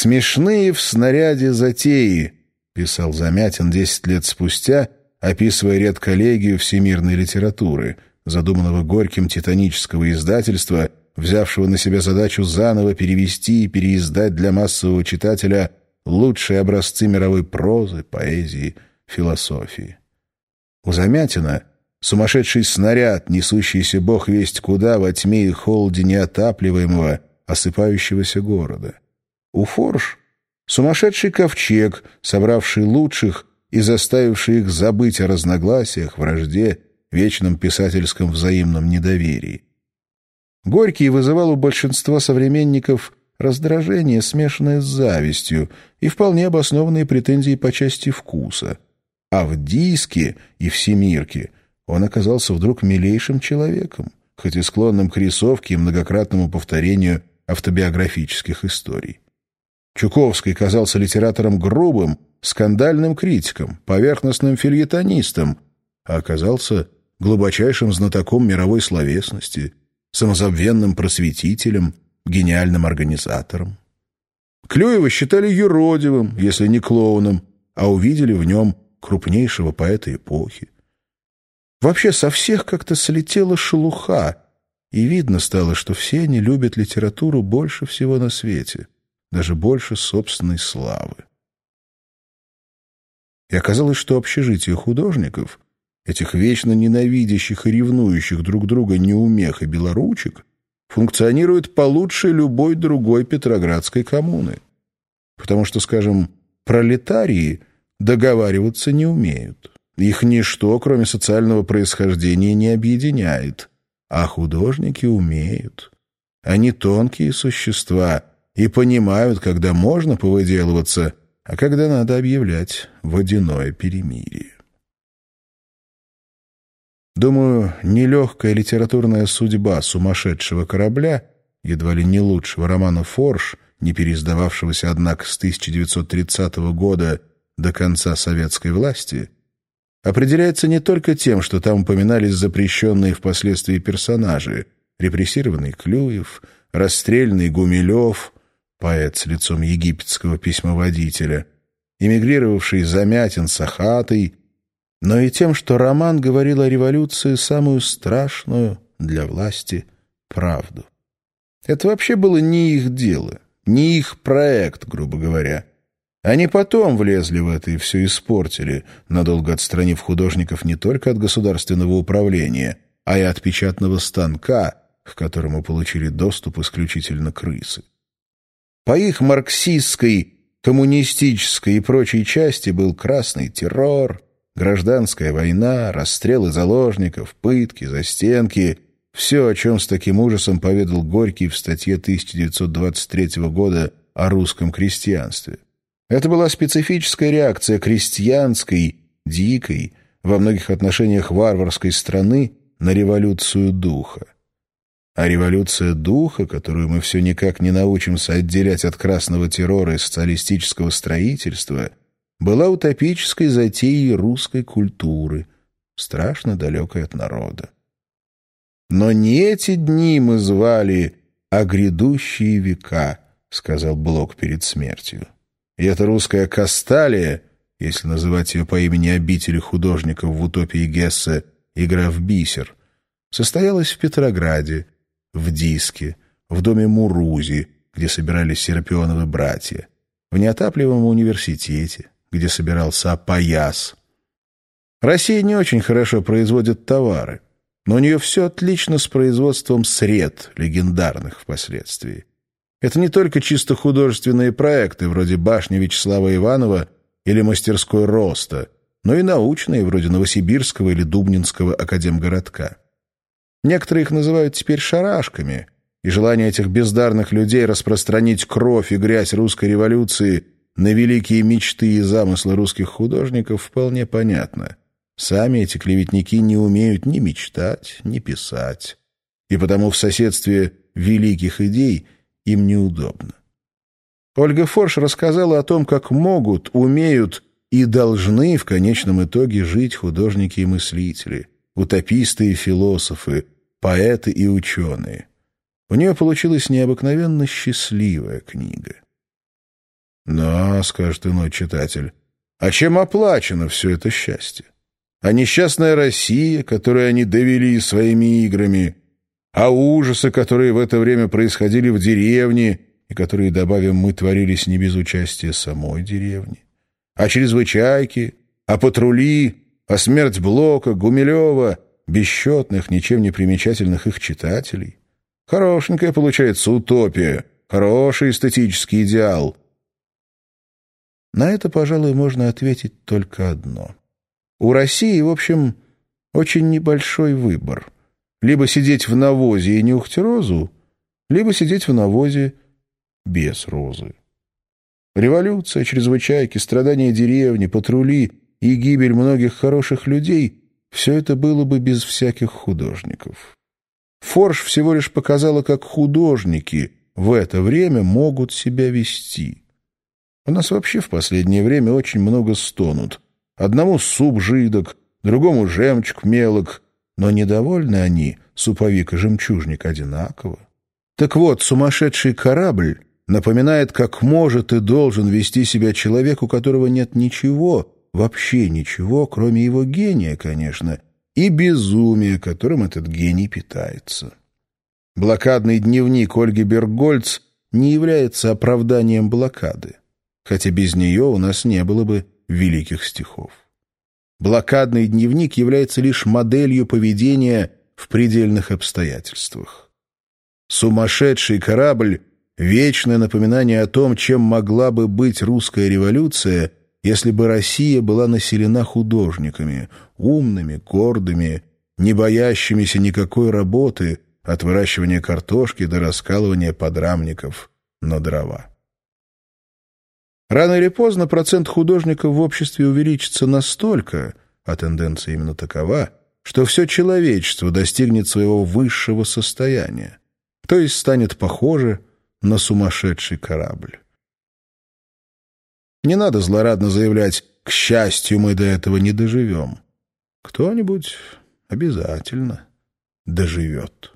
«Смешные в снаряде затеи», — писал Замятин десять лет спустя, описывая редколлегию всемирной литературы, задуманного Горьким титанического издательства, взявшего на себя задачу заново перевести и переиздать для массового читателя лучшие образцы мировой прозы, поэзии, философии. У Замятина сумасшедший снаряд, несущийся бог весть куда во тьме и холоде неотапливаемого, осыпающегося города. У Форш сумасшедший ковчег, собравший лучших и заставивший их забыть о разногласиях, вражде, вечном писательском взаимном недоверии. Горький вызывал у большинства современников раздражение, смешанное с завистью, и вполне обоснованные претензии по части вкуса. А в диске и всемирке он оказался вдруг милейшим человеком, хоть и склонным к рисовке и многократному повторению автобиографических историй. Чуковский казался литератором грубым, скандальным критиком, поверхностным фильетонистом, а оказался глубочайшим знатоком мировой словесности, самозабвенным просветителем, гениальным организатором. Клюева считали юродивым, если не клоуном, а увидели в нем крупнейшего поэта эпохи. Вообще со всех как-то слетела шелуха, и видно стало, что все они любят литературу больше всего на свете, даже больше собственной славы. И оказалось, что общежитие художников, этих вечно ненавидящих и ревнующих друг друга неумех и белоручек, функционирует получше любой другой петроградской коммуны. Потому что, скажем, пролетарии договариваться не умеют. Их ничто, кроме социального происхождения, не объединяет. А художники умеют. Они тонкие существа и понимают, когда можно повыделываться, а когда надо объявлять водяное перемирие. Думаю, нелегкая литературная судьба сумасшедшего корабля, едва ли не лучшего романа «Форш», не переиздававшегося, однако, с 1930 года до конца советской власти, определяется не только тем, что там упоминались запрещенные впоследствии персонажи, репрессированный Клюев, расстрельный Гумилев, поэт с лицом египетского письмоводителя, эмигрировавший Замятин Сахатый, но и тем, что роман говорил о революции самую страшную для власти правду. Это вообще было не их дело, не их проект, грубо говоря. Они потом влезли в это и все испортили, надолго отстранив художников не только от государственного управления, а и от печатного станка, к которому получили доступ исключительно крысы. По их марксистской, коммунистической и прочей части был красный террор, гражданская война, расстрелы заложников, пытки, застенки — все, о чем с таким ужасом поведал Горький в статье 1923 года о русском крестьянстве. Это была специфическая реакция крестьянской, дикой, во многих отношениях варварской страны на революцию духа. А революция духа, которую мы все никак не научимся отделять от красного террора и социалистического строительства, была утопической затеей русской культуры, страшно далекой от народа. Но не эти дни мы звали, а грядущие века, сказал Блок перед смертью. И эта русская Касталия, если называть ее по имени обители художников в утопии Гессе «Игра в бисер», состоялась в Петрограде, в Диске, в доме Мурузи, где собирались Серпионовы братья, в неотапливаемом университете, где собирался Апояс. Россия не очень хорошо производит товары, но у нее все отлично с производством сред, легендарных впоследствии. Это не только чисто художественные проекты, вроде башни Вячеслава Иванова или мастерской Роста, но и научные, вроде Новосибирского или Дубнинского академгородка. Некоторые их называют теперь шарашками, и желание этих бездарных людей распространить кровь и грязь русской революции на великие мечты и замыслы русских художников вполне понятно. Сами эти клеветники не умеют ни мечтать, ни писать. И потому в соседстве великих идей – им неудобно. Ольга Форш рассказала о том, как могут, умеют и должны в конечном итоге жить художники и мыслители, утописты и философы, поэты и ученые. У нее получилась необыкновенно счастливая книга. Да, скажет иной читатель. А чем оплачено все это счастье? А несчастная Россия, которую они довели своими играми, а ужасы, которые в это время происходили в деревне, и которые, добавим, мы творились не без участия самой деревни, а чрезвычайки, а патрули, а смерть Блока, Гумилева, бесчетных, ничем не примечательных их читателей. Хорошенькая получается утопия, хороший эстетический идеал. На это, пожалуй, можно ответить только одно. У России, в общем, очень небольшой выбор. Либо сидеть в навозе и нюхать розу, либо сидеть в навозе без розы. Революция, чрезвычайки, страдания деревни, патрули и гибель многих хороших людей — все это было бы без всяких художников. Форш всего лишь показала, как художники в это время могут себя вести. У нас вообще в последнее время очень много стонут. Одному суп жидок, другому жемчуг мелок, но недовольны они, суповик и жемчужник, одинаково. Так вот, сумасшедший корабль напоминает, как может и должен вести себя человек, у которого нет ничего, вообще ничего, кроме его гения, конечно, и безумия, которым этот гений питается. Блокадный дневник Ольги Бергольц не является оправданием блокады, хотя без нее у нас не было бы великих стихов. Блокадный дневник является лишь моделью поведения в предельных обстоятельствах. Сумасшедший корабль — вечное напоминание о том, чем могла бы быть русская революция, если бы Россия была населена художниками, умными, гордыми, не боящимися никакой работы, от выращивания картошки до раскалывания подрамников на дрова. Рано или поздно процент художников в обществе увеличится настолько, а тенденция именно такова, что все человечество достигнет своего высшего состояния, то есть станет похоже на сумасшедший корабль. Не надо злорадно заявлять «к счастью, мы до этого не доживем». Кто-нибудь обязательно доживет.